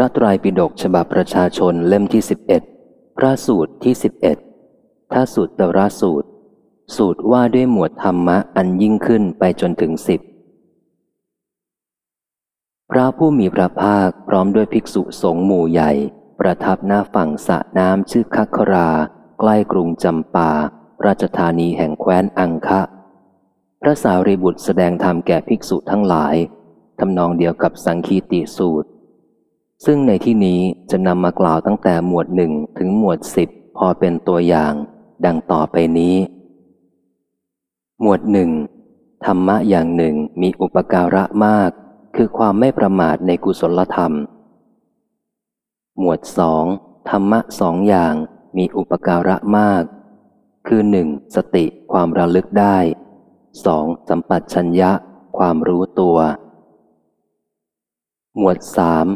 ระไตรปิฎกฉบับประชาชนเล่มที่สิบเอ็ดพระสูตรที่สิบเอ็ดถ้าสูตรตระสูตร สูตรว่าด้วยหมวดธรรมะอันยิ่งขึ้นไปจนถึงสิบพระผู้มีพระภาคพร้อมด้วยภิกษุสงฆ์หมู่ใหญ่ ประทับหน้าฝั่งสระน้ำชื่อคัครา ใกล้กรุงจำปา ราชธานีแห่งแคว้นอังคะ พระสารีบุตรแสดงธรรมแก่ภิกษุทั้งหลายทำนองเดียวกับสังคีติสูตร ซึ่งในที่นี้จะนำมากล่าวตั้งแต่หมวดหนึ่งถึงหมวดสิบพอเป็นตัวอย่าง ดังต่อไปนี้ หมวดหนึ่งธรรมะอย่างหนึ่งมีอุปการะมาก คือความไม่ประมาทในกุศลธรรม หมวดสองธรรมะสองอย่างมีอุปการะมาก คือหนึ่งสติความระลึกได้สองสัมปัชัญญะ ความรู้ตัว หมวดสาม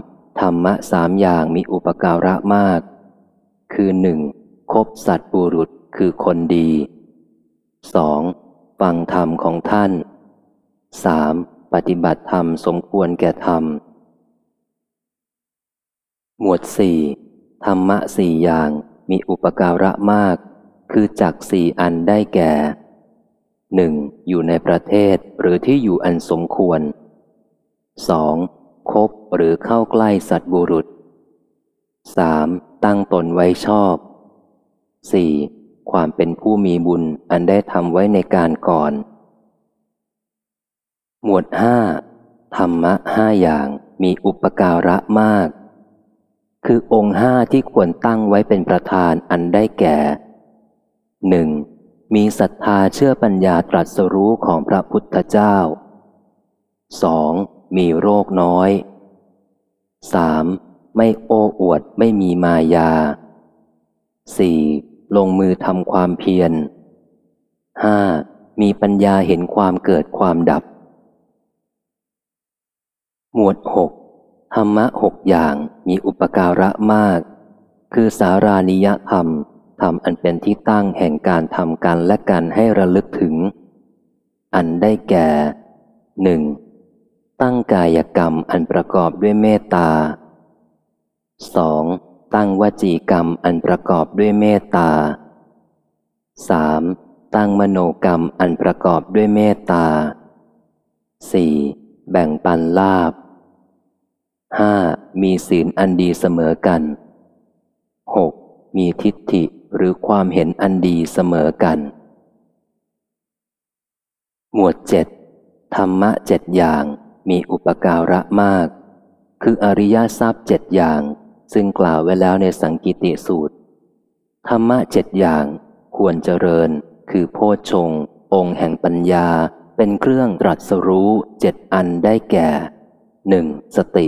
ธรรมะสามอย่างมีอุปการะมาก คือหนึ่งคบสัตว์ปุรุษคือคนดีสองฟังธรรมของท่านสามปฏิบัติธรรมสมควรแก่ธรรม หมวดสี่ธรรมะสี่อย่างมีอุปการะมาก คือจักสี่อันได้แก่หนึ่งอยู่ในประเทศหรือที่อยู่อันสมควรสอง คบหรือเข้าใกล้สัตบุรุษสามตั้งตนไว้ชอบสี่ความเป็นผู้มีบุญอันได้ทำไว้ในการก่อน หมวดห้าธรรมะห้าอย่างมีอุปการะมาก คือองค์ห้าที่ควรตั้งไว้เป็นประธานอันได้แก่หนึ่งมีศรัทธาเชื่อปัญญาตรัสรู้ของพระพุทธเจ้า มีโรคน้อย 3. ไม่โอ้อวดไม่มีมายา 4. ลงมือทำความเพียร 5. มีปัญญาเห็นความเกิดความดับ หมวด 6. ธรรมะหกอย่างมีอุปการะมาก คือสารานิยธรรมธรรมอันเป็นที่ตั้งแห่งการทำกันและกันให้ระลึกถึง อันได้แก่หนึ่ง ตั้งกายกรรมอันประกอบด้วยเมตตาสองตั้งวจีกรรมอันประกอบด้วยเมตตาสามตั้งมโนกรรมอันประกอบด้วยเมตตาสี่แบ่งปันลาบห้ามีศีลอันดีเสมอกันหกมีทิฏฐิหรือความเห็นอันดีเสมอกัน หมวดเจ็ดธรรมะเจ็ดอย่าง มีอุปการะมาก คืออริยทรัพย์เจ็ดอย่าง ซึ่งกล่าวไว้แล้วในสังกิติสูตร ธรรมะเจ็ดอย่าง ควรเจริญ คือโพชงองค์แห่งปัญญา เป็นเครื่องตรัสรู้เจ็ดอันได้แก่หนึ่งสติ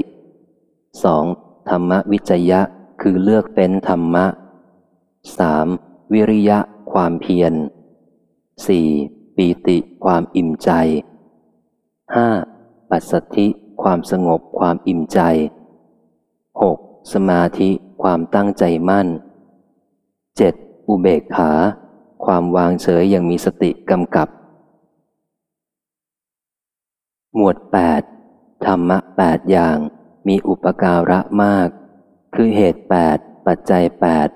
สองธรรมวิจยะ คือเลือกเป็นธรรมะสามวิริยะ ความเพียรสี่ปีติ ความอิ่มใจห้า ปัสสธิ ความสงบความอิ่มใจหกสมาธิความตั้งใจมั่นเจ็ดอุเบกขา ความวางเฉยอย่างมีสติกำกับ หมวดแปดธรรมะแปดอย่างมีอุปการะมาก คือเหตุแปดปัจจัยแปด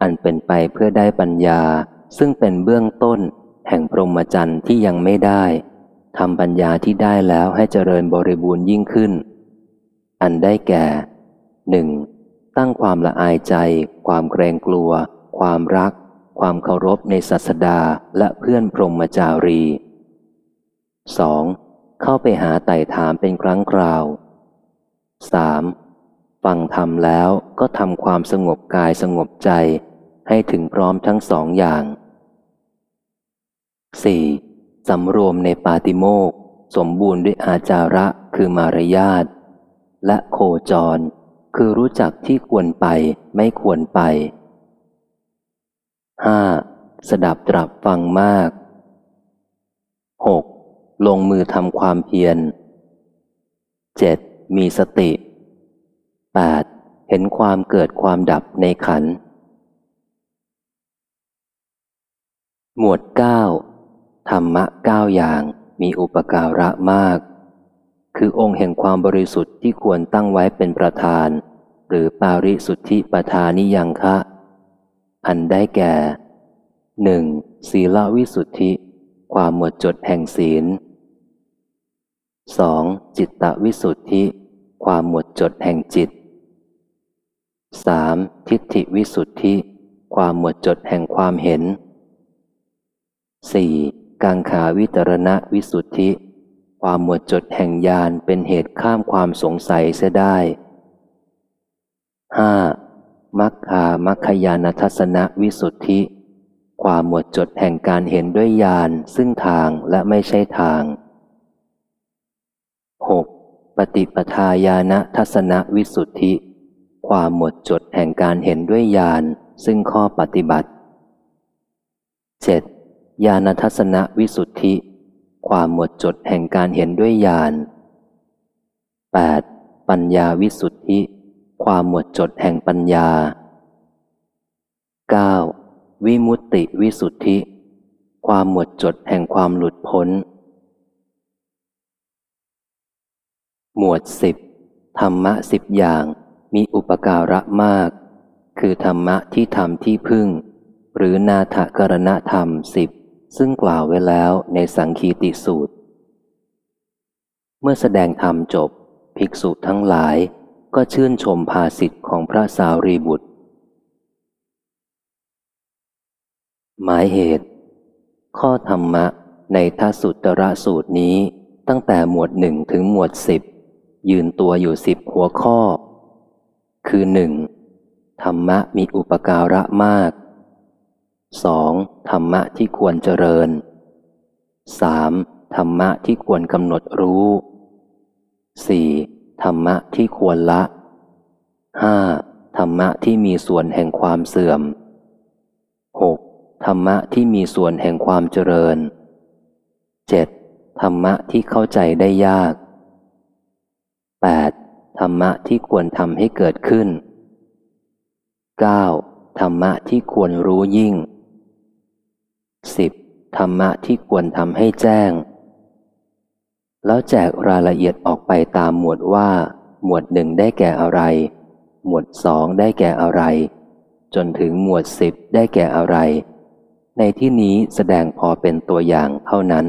อันเป็นไปเพื่อได้ปัญญา ซึ่งเป็นเบื้องต้น แห่งพรหมจรรย์ที่ยังไม่ได้ ทำปัญญาที่ได้แล้วให้เจริญบริบูรณ์ยิ่งขึ้น อันได้แก่หนึ่งตั้งความละอายใจ ความเกรงกลัว ความรัก ความเคารพในศาสดาและเพื่อนพรหมจารี 2. เข้าไปหาไต่ถามเป็นครั้งคราว 3. ฟังธรรมแล้วก็ทำความสงบกายสงบใจ ให้ถึงพร้อมทั้งสองอย่าง 4. สำรวมในปาติโมกสมบูรณ์ด้วยอาจาระคือมารยาท และโคจร คือรู้จักที่ควรไปไม่ควรไป 5. สดับตรับฟังมาก 6. ลงมือทำความเพียร 7. มีสติ 8. เห็นความเกิดความดับในขัน หมวดเก้า ธรรมะเก้าอย่างมีอุปการะมาก คือองค์แห่งความบริสุทธิ์ที่ควรตั้งไว้เป็นประธาน หรือปาริสุทธิปทานิยังคะ อันได้แก่หนึ่งศีลวิสุทธิ ความหมดจดแห่งศีล 2. จิตตวิสุทธิ ความหมดจดแห่งจิต 3. ทิฏฐิวิสุทธิ ความหมดจดแห่งความเห็น 4. กังขาวิตรณะวิสุทธิ ความหมดจดแห่งญาณเป็นเหตุข้ามความสงสัยเสียได้ 5. มัคคามัคคยานทัศนวิสุทธิ ความหมดจดแห่งการเห็นด้วยญาณซึ่งทางและไม่ใช่ทาง 6. ปฏิปทาญาณทัศนวิสุทธิ ความหมดจดแห่งการเห็นด้วยญาณซึ่งข้อปฏิบัติ 7. ญาณทัศนวิสุทธิ ความหมดจดแห่งการเห็นด้วยญาณ 8. ปัญญาวิสุทธิ ความหมดจดแห่งปัญญา 9. วิมุตติวิสุทธิ ความหมดจดแห่งความหลุดพ้น หมวดสิบธรรมะสิบอย่างมีอุปการะมาก คือธรรมะที่ทำที่พึ่ง หรือนาถกรณธรรมสิบ ซึ่งกล่าวไว้แล้วในสังคีติสูตร เมื่อแสดงธรรมจบ ภิกษุทั้งหลายก็ชื่นชมภาสิทธิ์ของพระสาวรีบุตร หมายเหตุ ข้อธรรมะในทสุตระสูตรนี้ตั้งแต่หมวดหนึ่งถึงหมวดสิบยืนตัวอยู่สิบหัวข้อ คือหนึ่งธรรมะมีอุปการะมาก 2. ธรรมะที่ควรเจริญ 3. ธรรมะที่ควรกำหนดรู้ 4. ธรรมะที่ควรละ 5. ธรรมะที่มีส่วนแห่งความเสื่อม 6. ธรรมะที่มีส่วนแห่งความเจริญ 7. ธรรมะที่เข้าใจได้ยาก 8. ธรรมะที่ควรทำให้เกิดขึ้น 9. ธรรมะที่ควรรู้ยิ่ง 10. ธรรมะที่ควรทำให้แจ้ง แล้วแจกรายละเอียดออกไปตามหมวดว่า หมวดหนึ่งได้แก่อะไร หมวดสองได้แก่อะไร จนถึงหมวดสิบได้แก่อะไร ในที่นี้แสดงพอเป็นตัวอย่างเท่านั้น